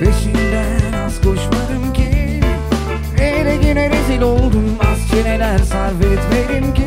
Peşinden az koşmadım ki. Ele yine rezil oldum Az çeneler sarf etmedim ki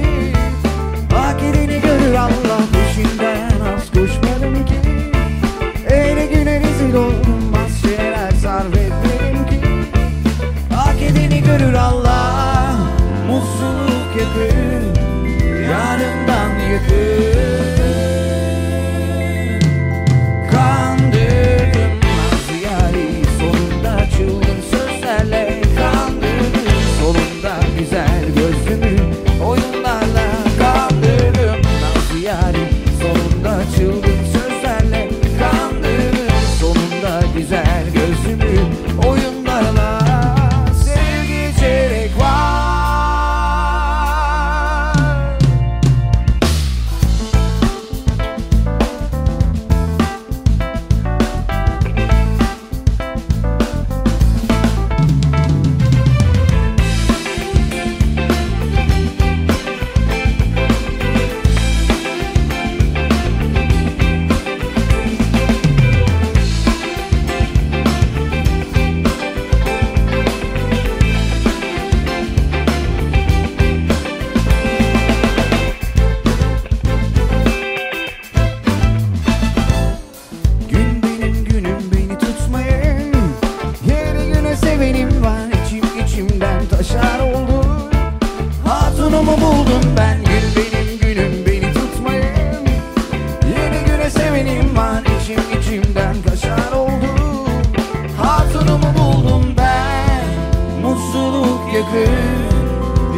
yakın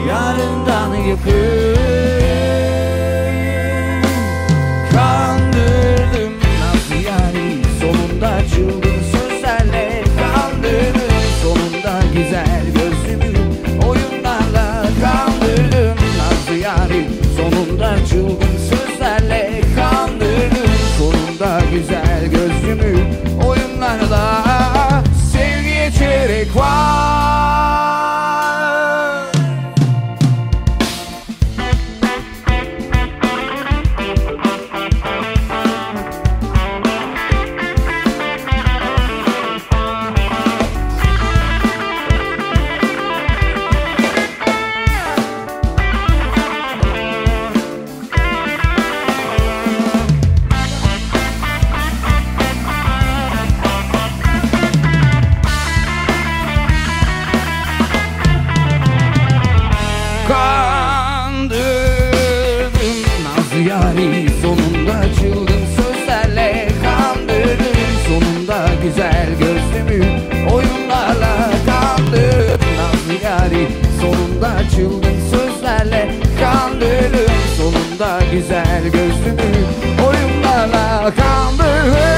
Yarından yakın. Kandırdım nasıl yani Sonunda çılgın sözlerle Kandırdım. Sonunda güzel gözlümü Oyunlarla kandırdım. Nasıl yani Sonunda çılgın sözlerle Kandırdım. Sonunda güzel gözlümü Oyunlarla sevgiye çeyrek var sonunda çılgın sözlerle Kandırdım sonunda güzel gözlümü Oyunlarla kandırdım Nazlı yari sonunda çılgın sözlerle Kandırdım sonunda güzel gözlümü Oyunlarla kandırdım